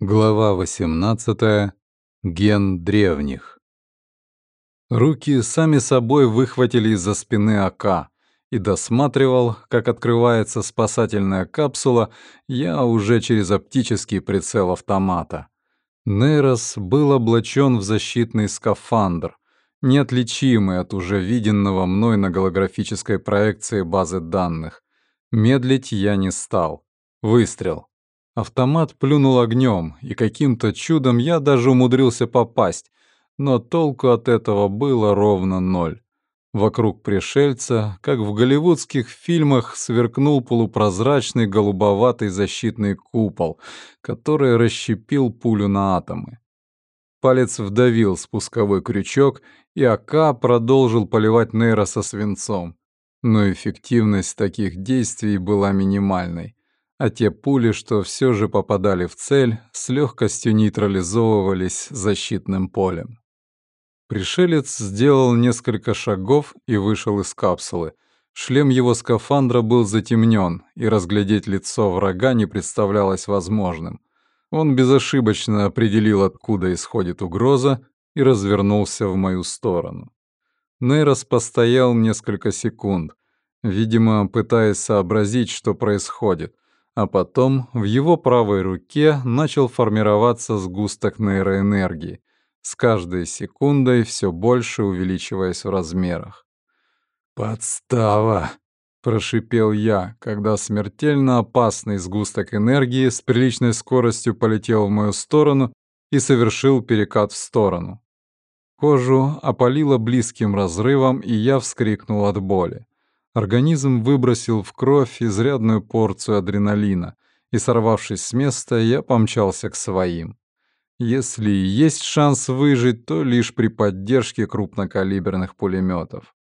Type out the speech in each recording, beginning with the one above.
Глава 18. Ген древних. Руки сами собой выхватили из-за спины АК, и досматривал, как открывается спасательная капсула, я уже через оптический прицел автомата. Нейрос был облачен в защитный скафандр, неотличимый от уже виденного мной на голографической проекции базы данных. Медлить я не стал. Выстрел. Автомат плюнул огнем, и каким-то чудом я даже умудрился попасть, но толку от этого было ровно ноль. Вокруг пришельца, как в голливудских фильмах, сверкнул полупрозрачный голубоватый защитный купол, который расщепил пулю на атомы. Палец вдавил спусковой крючок, и АК продолжил поливать Нейроса свинцом. Но эффективность таких действий была минимальной а те пули, что все же попадали в цель, с легкостью нейтрализовывались защитным полем. Пришелец сделал несколько шагов и вышел из капсулы. Шлем его скафандра был затемнен, и разглядеть лицо врага не представлялось возможным. Он безошибочно определил, откуда исходит угроза, и развернулся в мою сторону. Нейрос постоял несколько секунд, видимо, пытаясь сообразить, что происходит — а потом в его правой руке начал формироваться сгусток нейроэнергии, с каждой секундой все больше увеличиваясь в размерах. «Подстава!» — прошипел я, когда смертельно опасный сгусток энергии с приличной скоростью полетел в мою сторону и совершил перекат в сторону. Кожу опалило близким разрывом, и я вскрикнул от боли. Организм выбросил в кровь изрядную порцию адреналина, и, сорвавшись с места, я помчался к своим. Если и есть шанс выжить, то лишь при поддержке крупнокалиберных пулеметов.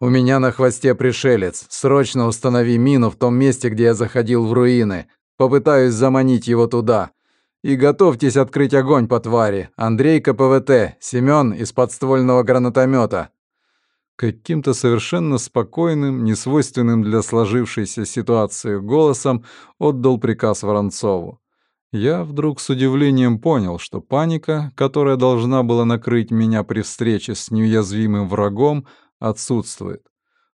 «У меня на хвосте пришелец. Срочно установи мину в том месте, где я заходил в руины. Попытаюсь заманить его туда. И готовьтесь открыть огонь по твари. Андрей КПВТ, Семён из подствольного гранатомета. Каким-то совершенно спокойным, несвойственным для сложившейся ситуации голосом отдал приказ Воронцову. Я вдруг с удивлением понял, что паника, которая должна была накрыть меня при встрече с неуязвимым врагом, отсутствует.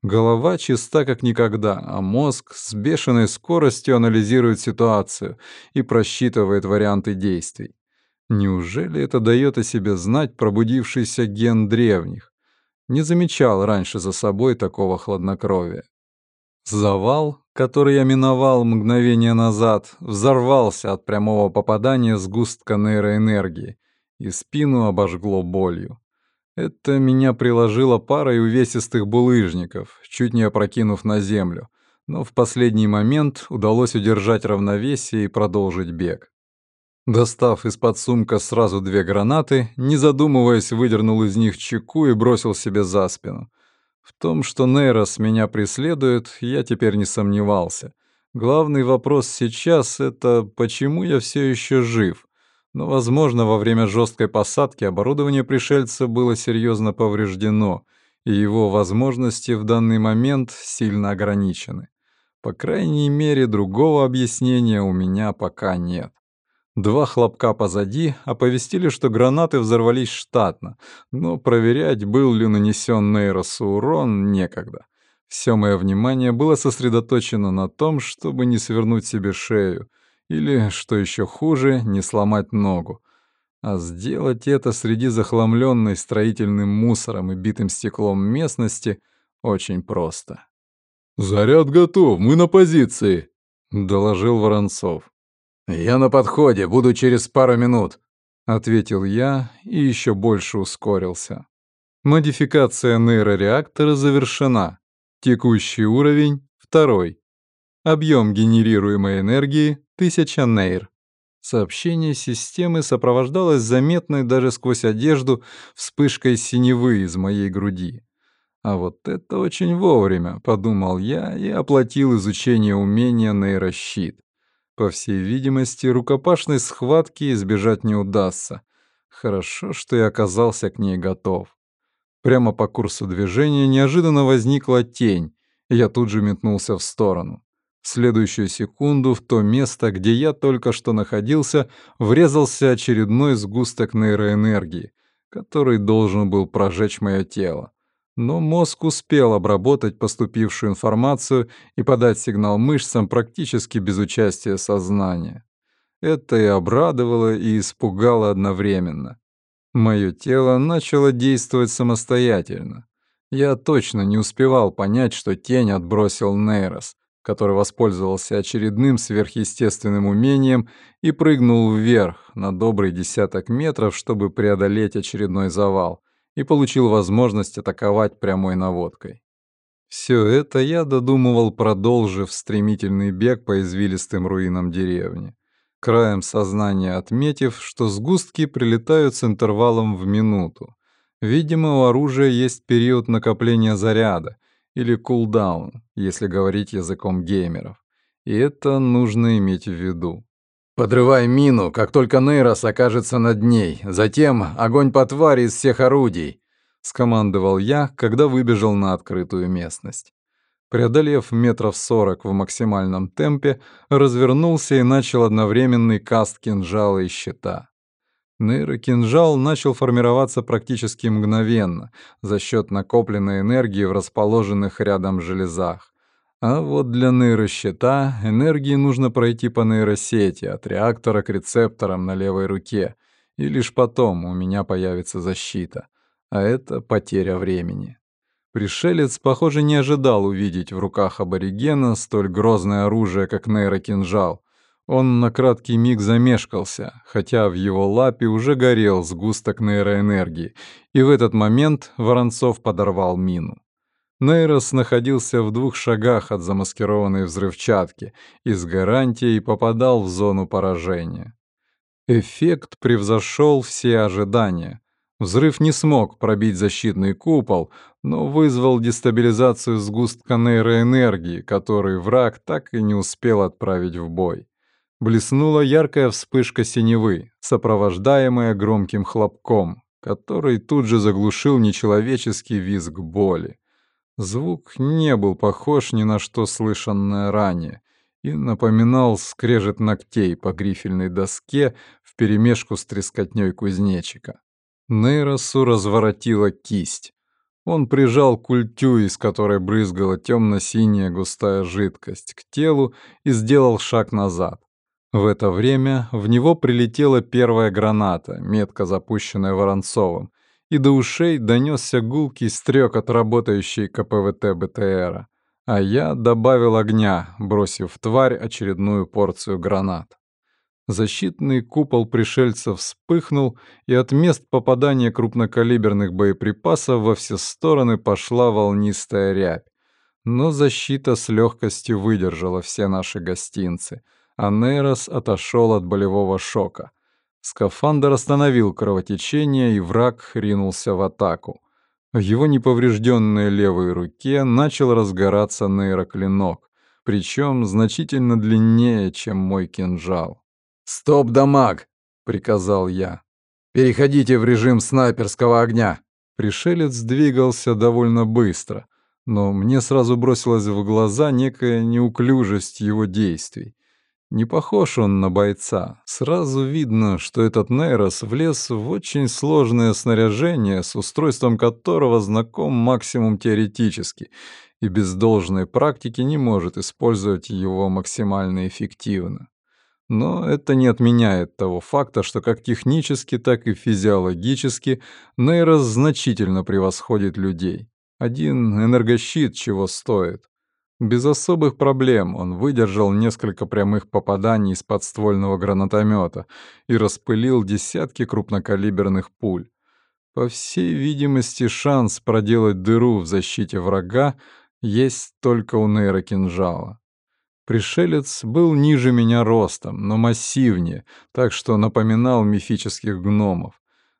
Голова чиста как никогда, а мозг с бешеной скоростью анализирует ситуацию и просчитывает варианты действий. Неужели это дает о себе знать пробудившийся ген древних? Не замечал раньше за собой такого хладнокровия. Завал, который я миновал мгновение назад, взорвался от прямого попадания сгустка нейроэнергии, и спину обожгло болью. Это меня приложило парой увесистых булыжников, чуть не опрокинув на землю, но в последний момент удалось удержать равновесие и продолжить бег. Достав из-под сумка сразу две гранаты, не задумываясь, выдернул из них чеку и бросил себе за спину. В том, что Нейрос меня преследует, я теперь не сомневался. Главный вопрос сейчас — это почему я все еще жив. Но, возможно, во время жесткой посадки оборудование пришельца было серьезно повреждено, и его возможности в данный момент сильно ограничены. По крайней мере, другого объяснения у меня пока нет. Два хлопка позади оповестили, что гранаты взорвались штатно, но проверять, был ли нанесен Нейросу урон, некогда. Все мое внимание было сосредоточено на том, чтобы не свернуть себе шею, или, что еще хуже, не сломать ногу. А сделать это среди захламленной строительным мусором и битым стеклом местности очень просто. «Заряд готов, мы на позиции», — доложил Воронцов. «Я на подходе, буду через пару минут», — ответил я и еще больше ускорился. Модификация нейрореактора завершена. Текущий уровень — второй. Объем генерируемой энергии — 1000 нейр. Сообщение системы сопровождалось заметной даже сквозь одежду вспышкой синевы из моей груди. А вот это очень вовремя, подумал я и оплатил изучение умения нейрощит. По всей видимости, рукопашной схватки избежать не удастся. Хорошо, что я оказался к ней готов. Прямо по курсу движения неожиданно возникла тень, и я тут же метнулся в сторону. В следующую секунду в то место, где я только что находился, врезался очередной сгусток нейроэнергии, который должен был прожечь мое тело. Но мозг успел обработать поступившую информацию и подать сигнал мышцам практически без участия сознания. Это и обрадовало, и испугало одновременно. Мое тело начало действовать самостоятельно. Я точно не успевал понять, что тень отбросил Нейрос, который воспользовался очередным сверхъестественным умением и прыгнул вверх на добрый десяток метров, чтобы преодолеть очередной завал, и получил возможность атаковать прямой наводкой. Все это я додумывал, продолжив стремительный бег по извилистым руинам деревни, краем сознания отметив, что сгустки прилетают с интервалом в минуту. Видимо, у оружия есть период накопления заряда, или кулдаун, если говорить языком геймеров. И это нужно иметь в виду. «Подрывай мину, как только Нейрос окажется над ней. Затем огонь по твари из всех орудий», — скомандовал я, когда выбежал на открытую местность. Преодолев метров сорок в максимальном темпе, развернулся и начал одновременный каст кинжала и щита. Нейрокинжал начал формироваться практически мгновенно за счет накопленной энергии в расположенных рядом железах. А вот для нейрощита энергии нужно пройти по нейросети от реактора к рецепторам на левой руке, и лишь потом у меня появится защита. А это потеря времени. Пришелец, похоже, не ожидал увидеть в руках аборигена столь грозное оружие, как нейрокинжал — он на краткий миг замешкался, хотя в его лапе уже горел сгусток нейроэнергии, и в этот момент Воронцов подорвал мину. Нейрос находился в двух шагах от замаскированной взрывчатки и с гарантией попадал в зону поражения. Эффект превзошел все ожидания. Взрыв не смог пробить защитный купол, но вызвал дестабилизацию сгустка нейроэнергии, который враг так и не успел отправить в бой блеснула яркая вспышка синевы, сопровождаемая громким хлопком, который тут же заглушил нечеловеческий визг боли. Звук не был похож ни на что слышанное ранее и напоминал скрежет ногтей по грифельной доске вперемешку с трескотней кузнечика. Нейросу разворотила кисть. Он прижал культю, из которой брызгала темно-синяя густая жидкость, к телу и сделал шаг назад. В это время в него прилетела первая граната, метко запущенная Воронцовым, и до ушей донесся гулкий стрек от работающей КПВТ БТРа. А я добавил огня, бросив в тварь очередную порцию гранат. Защитный купол пришельцев вспыхнул, и от мест попадания крупнокалиберных боеприпасов во все стороны пошла волнистая рябь. Но защита с легкостью выдержала все наши гостинцы — а Нейрос отошел от болевого шока. Скафандр остановил кровотечение, и враг ринулся в атаку. В его неповрежденной левой руке начал разгораться нейроклинок, причем значительно длиннее, чем мой кинжал. «Стоп, дамаг!» — приказал я. «Переходите в режим снайперского огня!» Пришелец двигался довольно быстро, но мне сразу бросилась в глаза некая неуклюжесть его действий. Не похож он на бойца. Сразу видно, что этот Нейрос влез в очень сложное снаряжение, с устройством которого знаком максимум теоретически, и без должной практики не может использовать его максимально эффективно. Но это не отменяет того факта, что как технически, так и физиологически Нейрос значительно превосходит людей. Один энергощит чего стоит. Без особых проблем он выдержал несколько прямых попаданий из подствольного гранатомета и распылил десятки крупнокалиберных пуль. По всей видимости, шанс проделать дыру в защите врага есть только у нейрокинжала. Пришелец был ниже меня ростом, но массивнее, так что напоминал мифических гномов.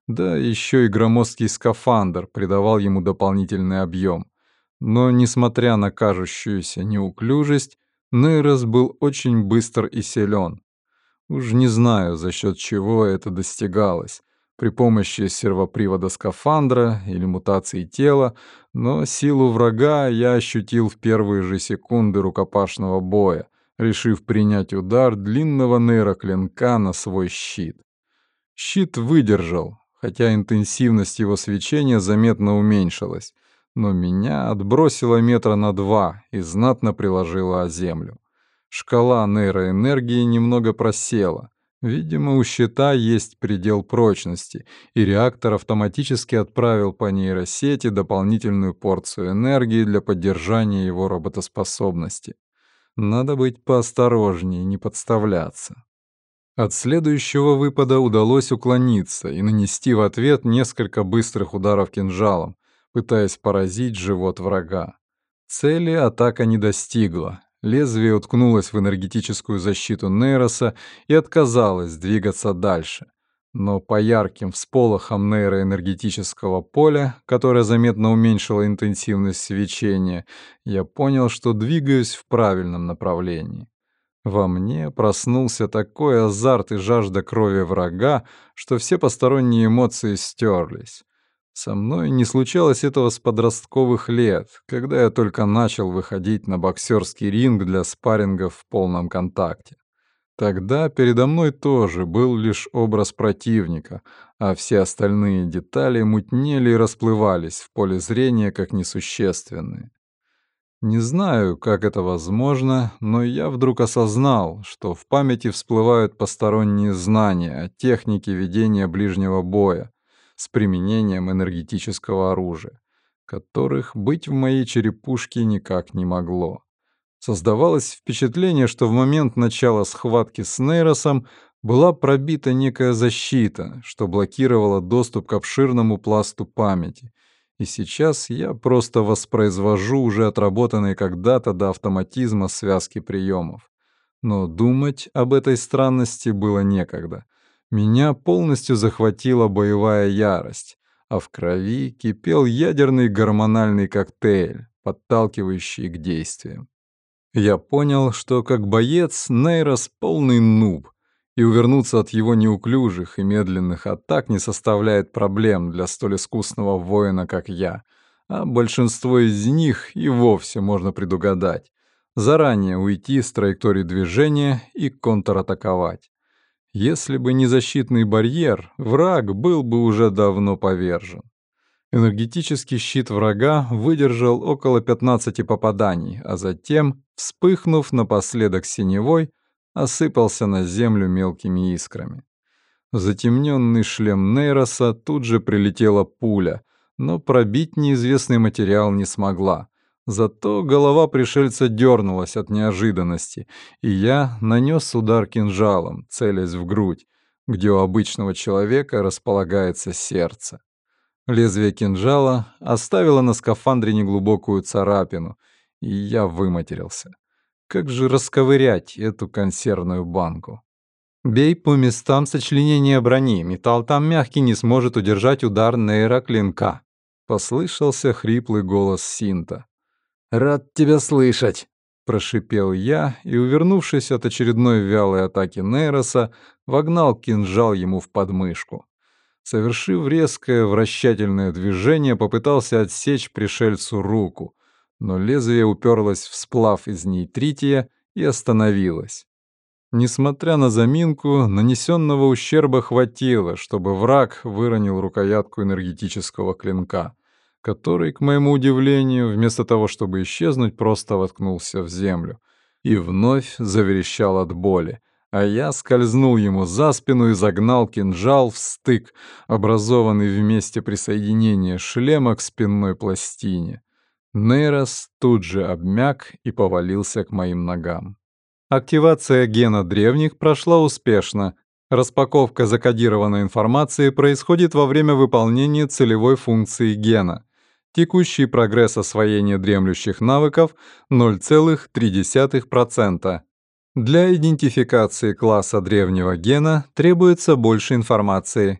Да еще и громоздкий скафандр придавал ему дополнительный объем. Но, несмотря на кажущуюся неуклюжесть, Нейрос был очень быстр и силен. Уж не знаю, за счет чего это достигалось. При помощи сервопривода скафандра или мутации тела, но силу врага я ощутил в первые же секунды рукопашного боя, решив принять удар длинного нейроклинка на свой щит. Щит выдержал, хотя интенсивность его свечения заметно уменьшилась, но меня отбросило метра на два и знатно приложило о землю. Шкала нейроэнергии немного просела. Видимо, у щита есть предел прочности, и реактор автоматически отправил по нейросети дополнительную порцию энергии для поддержания его работоспособности. Надо быть поосторожнее, не подставляться. От следующего выпада удалось уклониться и нанести в ответ несколько быстрых ударов кинжалом, пытаясь поразить живот врага. Цели атака не достигла. Лезвие уткнулось в энергетическую защиту Нейроса и отказалось двигаться дальше. Но по ярким всполохам нейроэнергетического поля, которое заметно уменьшило интенсивность свечения, я понял, что двигаюсь в правильном направлении. Во мне проснулся такой азарт и жажда крови врага, что все посторонние эмоции стерлись. Со мной не случалось этого с подростковых лет, когда я только начал выходить на боксерский ринг для спаррингов в полном контакте. Тогда передо мной тоже был лишь образ противника, а все остальные детали мутнели и расплывались в поле зрения как несущественные. Не знаю, как это возможно, но я вдруг осознал, что в памяти всплывают посторонние знания о технике ведения ближнего боя, с применением энергетического оружия, которых быть в моей черепушке никак не могло. Создавалось впечатление, что в момент начала схватки с Нейросом была пробита некая защита, что блокировала доступ к обширному пласту памяти. И сейчас я просто воспроизвожу уже отработанные когда-то до автоматизма связки приемов. Но думать об этой странности было некогда. Меня полностью захватила боевая ярость, а в крови кипел ядерный гормональный коктейль, подталкивающий к действиям. Я понял, что как боец Нейрос полный нуб, и увернуться от его неуклюжих и медленных атак не составляет проблем для столь искусного воина, как я, а большинство из них и вовсе можно предугадать, заранее уйти с траектории движения и контратаковать. Если бы не защитный барьер, враг был бы уже давно повержен. Энергетический щит врага выдержал около 15 попаданий, а затем, вспыхнув напоследок синевой, осыпался на землю мелкими искрами. В затемненный шлем Нейроса тут же прилетела пуля, но пробить неизвестный материал не смогла. Зато голова пришельца дернулась от неожиданности, и я нанес удар кинжалом, целясь в грудь, где у обычного человека располагается сердце. Лезвие кинжала оставило на скафандре неглубокую царапину, и я выматерился. Как же расковырять эту консервную банку? Бей по местам сочленения брони, металл там мягкий не сможет удержать удар нейроклинка. Послышался хриплый голос Синта. «Рад тебя слышать!» — прошипел я и, увернувшись от очередной вялой атаки Нейроса, вогнал кинжал ему в подмышку. Совершив резкое вращательное движение, попытался отсечь пришельцу руку, но лезвие уперлось в сплав из нейтрития и остановилось. Несмотря на заминку, нанесенного ущерба хватило, чтобы враг выронил рукоятку энергетического клинка который, к моему удивлению, вместо того, чтобы исчезнуть, просто воткнулся в землю и вновь заверещал от боли, а я скользнул ему за спину и загнал кинжал в стык, образованный в месте присоединения шлема к спинной пластине. Нейрос тут же обмяк и повалился к моим ногам. Активация гена древних прошла успешно. Распаковка закодированной информации происходит во время выполнения целевой функции гена. Текущий прогресс освоения дремлющих навыков 0,3%. Для идентификации класса древнего гена требуется больше информации.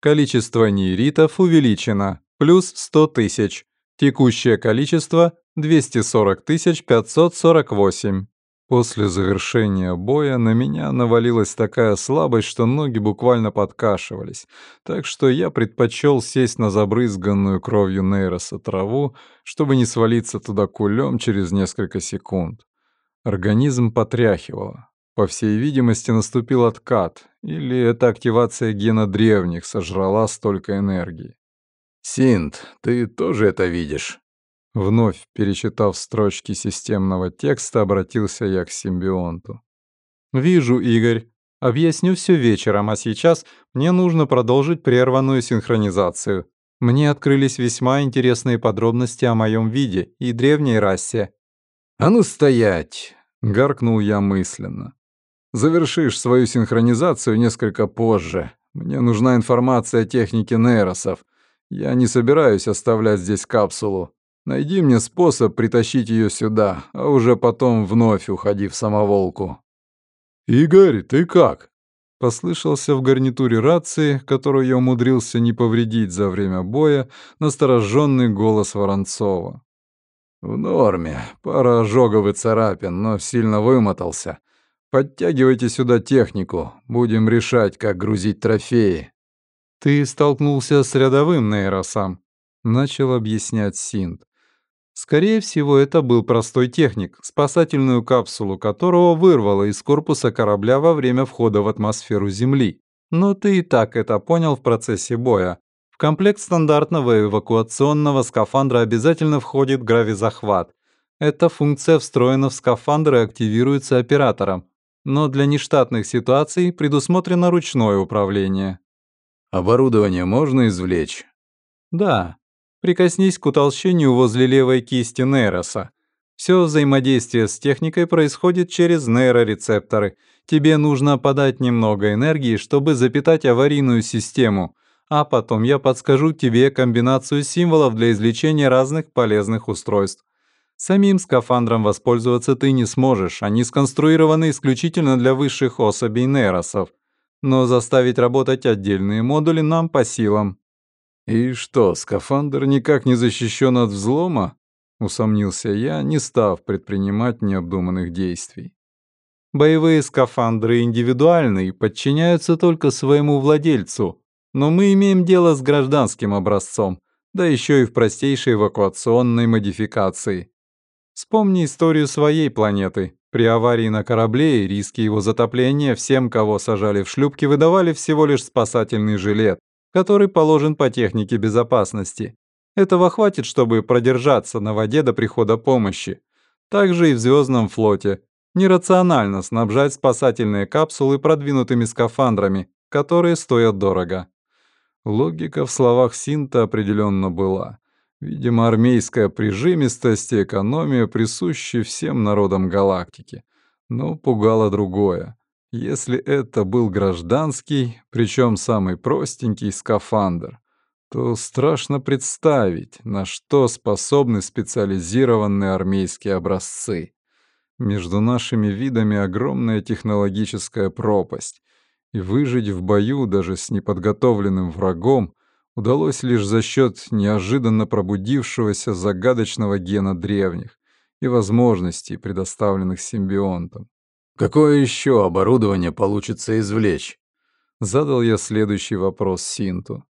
Количество нейритов увеличено, плюс 100 тысяч. Текущее количество — 240 548. После завершения боя на меня навалилась такая слабость, что ноги буквально подкашивались, так что я предпочел сесть на забрызганную кровью Нейроса траву, чтобы не свалиться туда кулем через несколько секунд. Организм потряхивало. По всей видимости, наступил откат, или эта активация гена древних сожрала столько энергии. «Синт, ты тоже это видишь?» Вновь перечитав строчки системного текста, обратился я к симбионту. «Вижу, Игорь. Объясню все вечером, а сейчас мне нужно продолжить прерванную синхронизацию. Мне открылись весьма интересные подробности о моем виде и древней расе». «А ну стоять!» — гаркнул я мысленно. «Завершишь свою синхронизацию несколько позже. Мне нужна информация о технике нейросов. Я не собираюсь оставлять здесь капсулу. Найди мне способ притащить ее сюда, а уже потом вновь уходи в самоволку». «Игорь, ты как?» Послышался в гарнитуре рации, которую я умудрился не повредить за время боя, настороженный голос Воронцова. «В норме. Пара ожогов и царапин, но сильно вымотался. Подтягивайте сюда технику. Будем решать, как грузить трофеи». «Ты столкнулся с рядовым нейросом», — начал объяснять Синт. Скорее всего, это был простой техник, спасательную капсулу которого вырвало из корпуса корабля во время входа в атмосферу Земли. Но ты и так это понял в процессе боя. В комплект стандартного эвакуационного скафандра обязательно входит гравизахват. Эта функция встроена в скафандр и активируется оператором. Но для нештатных ситуаций предусмотрено ручное управление. Оборудование можно извлечь? Да, Прикоснись к утолщению возле левой кисти нейроса. Все взаимодействие с техникой происходит через нейрорецепторы. Тебе нужно подать немного энергии, чтобы запитать аварийную систему, а потом я подскажу тебе комбинацию символов для извлечения разных полезных устройств. Самим скафандром воспользоваться ты не сможешь, они сконструированы исключительно для высших особей нейросов. Но заставить работать отдельные модули нам по силам. «И что, скафандр никак не защищен от взлома?» — усомнился я, не став предпринимать необдуманных действий. «Боевые скафандры индивидуальны и подчиняются только своему владельцу, но мы имеем дело с гражданским образцом, да еще и в простейшей эвакуационной модификации. Вспомни историю своей планеты. При аварии на корабле и риске его затопления всем, кого сажали в шлюпки, выдавали всего лишь спасательный жилет который положен по технике безопасности. Этого хватит, чтобы продержаться на воде до прихода помощи. Также и в звездном флоте. Нерационально снабжать спасательные капсулы продвинутыми скафандрами, которые стоят дорого. Логика в словах Синта определенно была. Видимо, армейская прижимистость и экономия присущи всем народам галактики. Но пугало другое. Если это был гражданский, причем самый простенький скафандр, то страшно представить, на что способны специализированные армейские образцы. Между нашими видами огромная технологическая пропасть, и выжить в бою даже с неподготовленным врагом удалось лишь за счет неожиданно пробудившегося загадочного гена древних и возможностей, предоставленных симбионтом. Какое еще оборудование получится извлечь? Задал я следующий вопрос Синту.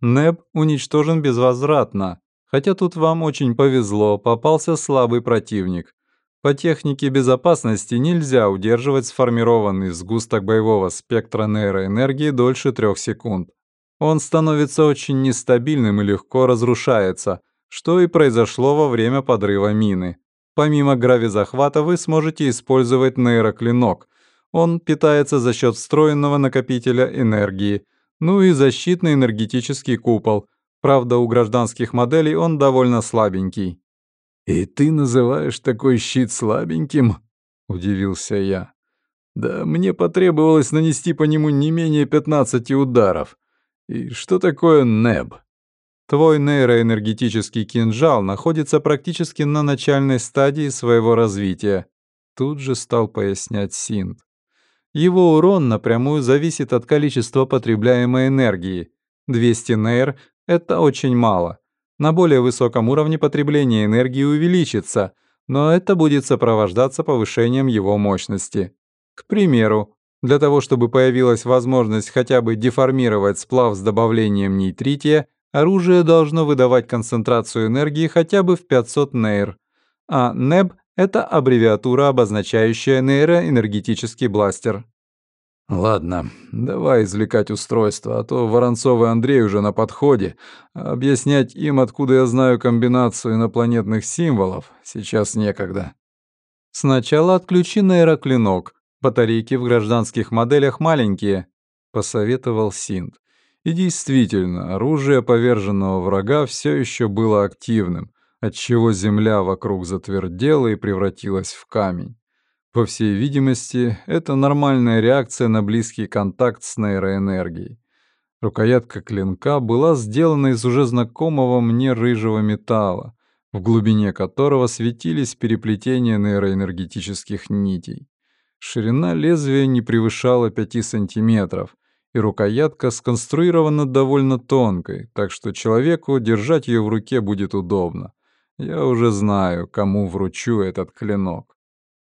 НЭБ уничтожен безвозвратно, хотя тут вам очень повезло, попался слабый противник. По технике безопасности нельзя удерживать сформированный сгусток боевого спектра нейроэнергии дольше трех секунд. Он становится очень нестабильным и легко разрушается, что и произошло во время подрыва мины. Помимо гравизахвата вы сможете использовать нейроклинок. Он питается за счет встроенного накопителя энергии. Ну и защитный энергетический купол. Правда, у гражданских моделей он довольно слабенький. «И ты называешь такой щит слабеньким?» — удивился я. «Да мне потребовалось нанести по нему не менее 15 ударов. И что такое НЭБ?» Твой нейроэнергетический кинжал находится практически на начальной стадии своего развития. Тут же стал пояснять Синт. Его урон напрямую зависит от количества потребляемой энергии. 200 нейр — это очень мало. На более высоком уровне потребление энергии увеличится, но это будет сопровождаться повышением его мощности. К примеру, для того, чтобы появилась возможность хотя бы деформировать сплав с добавлением нейтрития, Оружие должно выдавать концентрацию энергии хотя бы в 500 нейр, а НЭБ Это аббревиатура, обозначающая нейроэнергетический бластер. Ладно, давай извлекать устройство, а то Воронцов и Андрей уже на подходе. Объяснять им, откуда я знаю комбинацию инопланетных символов, сейчас некогда. Сначала отключи нейроклинок. Батарейки в гражданских моделях маленькие, посоветовал Синт. И действительно, оружие поверженного врага все еще было активным, отчего земля вокруг затвердела и превратилась в камень. По всей видимости, это нормальная реакция на близкий контакт с нейроэнергией. Рукоятка клинка была сделана из уже знакомого мне рыжего металла, в глубине которого светились переплетения нейроэнергетических нитей. Ширина лезвия не превышала 5 сантиметров, и рукоятка сконструирована довольно тонкой, так что человеку держать ее в руке будет удобно. Я уже знаю, кому вручу этот клинок.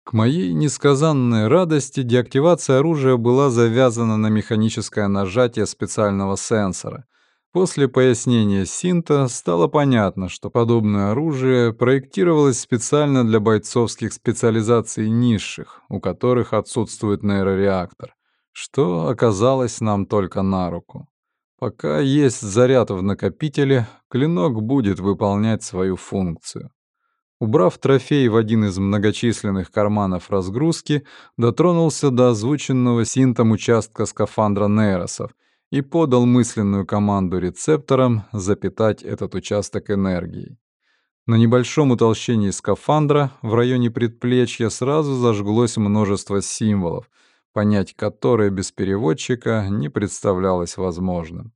К моей несказанной радости деактивация оружия была завязана на механическое нажатие специального сенсора. После пояснения Синта стало понятно, что подобное оружие проектировалось специально для бойцовских специализаций низших, у которых отсутствует нейрореактор, что оказалось нам только на руку. Пока есть заряд в накопителе, клинок будет выполнять свою функцию. Убрав трофей в один из многочисленных карманов разгрузки, дотронулся до озвученного синтом участка скафандра нейросов и подал мысленную команду рецепторам запитать этот участок энергией. На небольшом утолщении скафандра в районе предплечья сразу зажглось множество символов, понять которые без переводчика не представлялось возможным.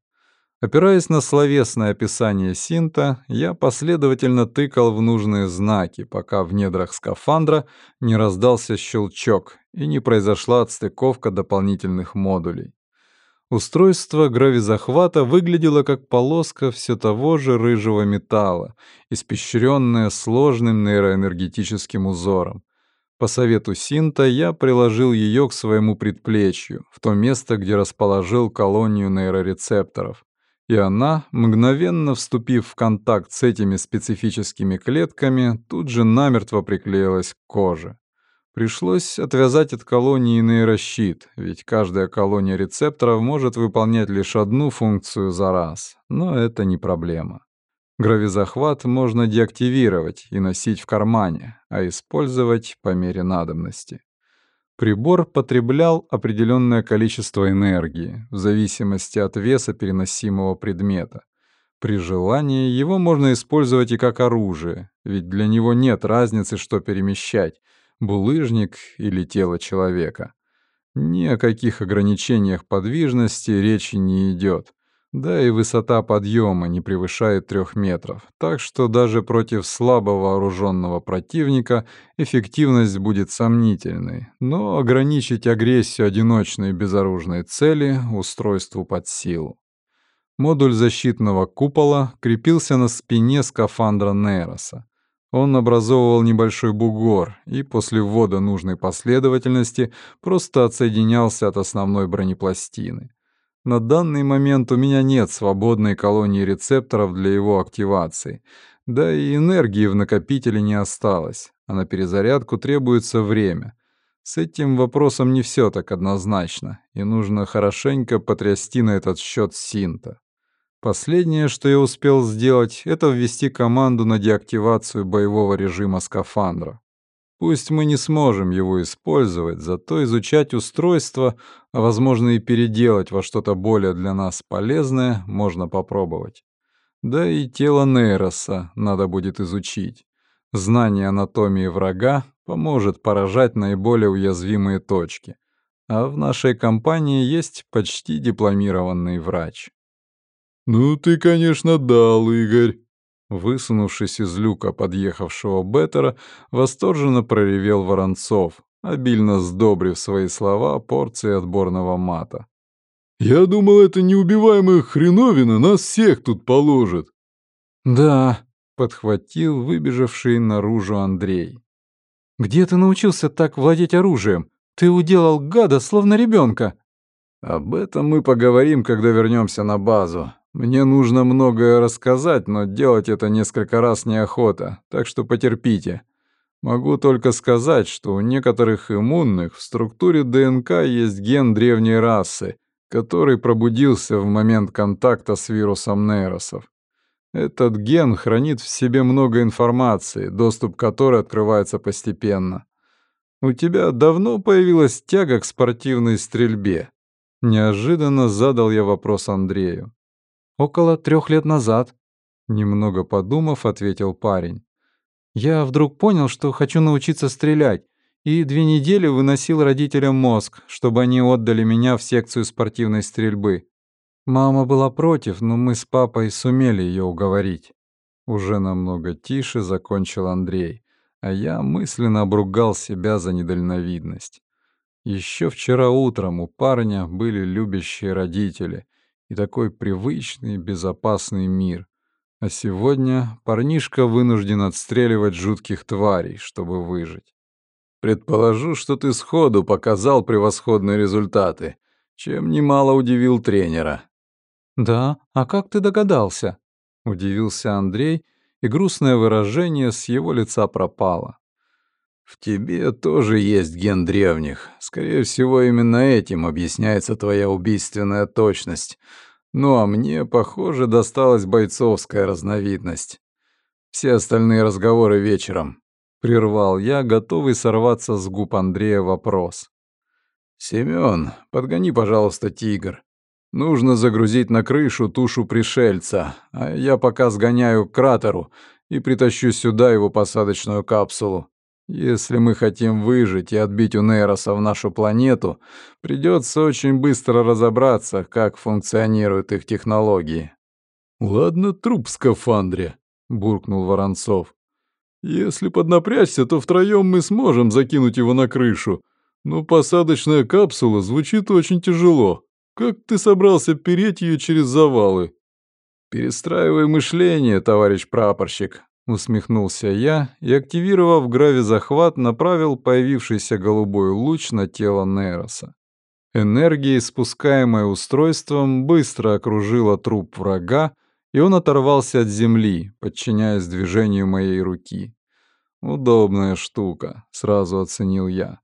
Опираясь на словесное описание синта, я последовательно тыкал в нужные знаки, пока в недрах скафандра не раздался щелчок и не произошла отстыковка дополнительных модулей. Устройство гравизахвата выглядело как полоска все того же рыжего металла, испещренная сложным нейроэнергетическим узором. По совету Синта я приложил ее к своему предплечью, в то место, где расположил колонию нейрорецепторов и она, мгновенно вступив в контакт с этими специфическими клетками, тут же намертво приклеилась к коже. Пришлось отвязать от колонии нейрощит, ведь каждая колония рецепторов может выполнять лишь одну функцию за раз, но это не проблема. Гравизахват можно деактивировать и носить в кармане, а использовать по мере надобности. Прибор потреблял определенное количество энергии в зависимости от веса переносимого предмета. При желании его можно использовать и как оружие, ведь для него нет разницы, что перемещать — булыжник или тело человека. Ни о каких ограничениях подвижности речи не идет. Да и высота подъема не превышает трех метров, так что даже против слабо вооруженного противника эффективность будет сомнительной, но ограничить агрессию одиночной безоружной цели устройству под силу. Модуль защитного купола крепился на спине скафандра Нейроса. Он образовывал небольшой бугор и после ввода нужной последовательности просто отсоединялся от основной бронепластины. На данный момент у меня нет свободной колонии рецепторов для его активации. Да и энергии в накопителе не осталось, а на перезарядку требуется время. С этим вопросом не все так однозначно, и нужно хорошенько потрясти на этот счет синта. Последнее, что я успел сделать, это ввести команду на деактивацию боевого режима скафандра. Пусть мы не сможем его использовать, зато изучать устройство, а возможно и переделать во что-то более для нас полезное, можно попробовать. Да и тело Нейроса надо будет изучить. Знание анатомии врага поможет поражать наиболее уязвимые точки. А в нашей компании есть почти дипломированный врач. «Ну ты, конечно, дал, Игорь», Высунувшись из люка подъехавшего Беттера, восторженно проревел Воронцов, обильно сдобрив свои слова порцией отборного мата. «Я думал, это неубиваемая хреновина нас всех тут положит». «Да», — подхватил выбежавший наружу Андрей. «Где ты научился так владеть оружием? Ты уделал гада, словно ребенка. «Об этом мы поговорим, когда вернемся на базу. Мне нужно многое рассказать, но делать это несколько раз неохота, так что потерпите. Могу только сказать, что у некоторых иммунных в структуре ДНК есть ген древней расы, который пробудился в момент контакта с вирусом нейросов. Этот ген хранит в себе много информации, доступ к которой открывается постепенно. У тебя давно появилась тяга к спортивной стрельбе? Неожиданно задал я вопрос Андрею. Около трех лет назад, немного подумав, ответил парень. Я вдруг понял, что хочу научиться стрелять, и две недели выносил родителям мозг, чтобы они отдали меня в секцию спортивной стрельбы. Мама была против, но мы с папой сумели ее уговорить. Уже намного тише закончил Андрей, а я мысленно обругал себя за недальновидность. Еще вчера утром у парня были любящие родители и такой привычный, безопасный мир. А сегодня парнишка вынужден отстреливать жутких тварей, чтобы выжить. Предположу, что ты сходу показал превосходные результаты, чем немало удивил тренера. «Да? А как ты догадался?» — удивился Андрей, и грустное выражение с его лица пропало. «В тебе тоже есть ген древних. Скорее всего, именно этим объясняется твоя убийственная точность. Ну а мне, похоже, досталась бойцовская разновидность. Все остальные разговоры вечером». Прервал я, готовый сорваться с губ Андрея вопрос. «Семён, подгони, пожалуйста, тигр. Нужно загрузить на крышу тушу пришельца, а я пока сгоняю к кратеру и притащу сюда его посадочную капсулу. Если мы хотим выжить и отбить у Нейроса в нашу планету, придется очень быстро разобраться, как функционируют их технологии. «Ладно, труп в скафандре», — буркнул Воронцов. «Если поднапрячься, то втроем мы сможем закинуть его на крышу, но посадочная капсула звучит очень тяжело. Как ты собрался переть ее через завалы? Перестраивай мышление, товарищ прапорщик, усмехнулся я и, активировав гравизахват, направил появившийся голубой луч на тело Нероса. Энергия, испускаемая устройством, быстро окружила труп врага, и он оторвался от земли, подчиняясь движению моей руки. Удобная штука, сразу оценил я.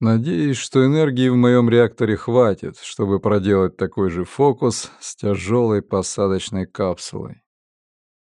Надеюсь, что энергии в моем реакторе хватит, чтобы проделать такой же фокус с тяжелой посадочной капсулой.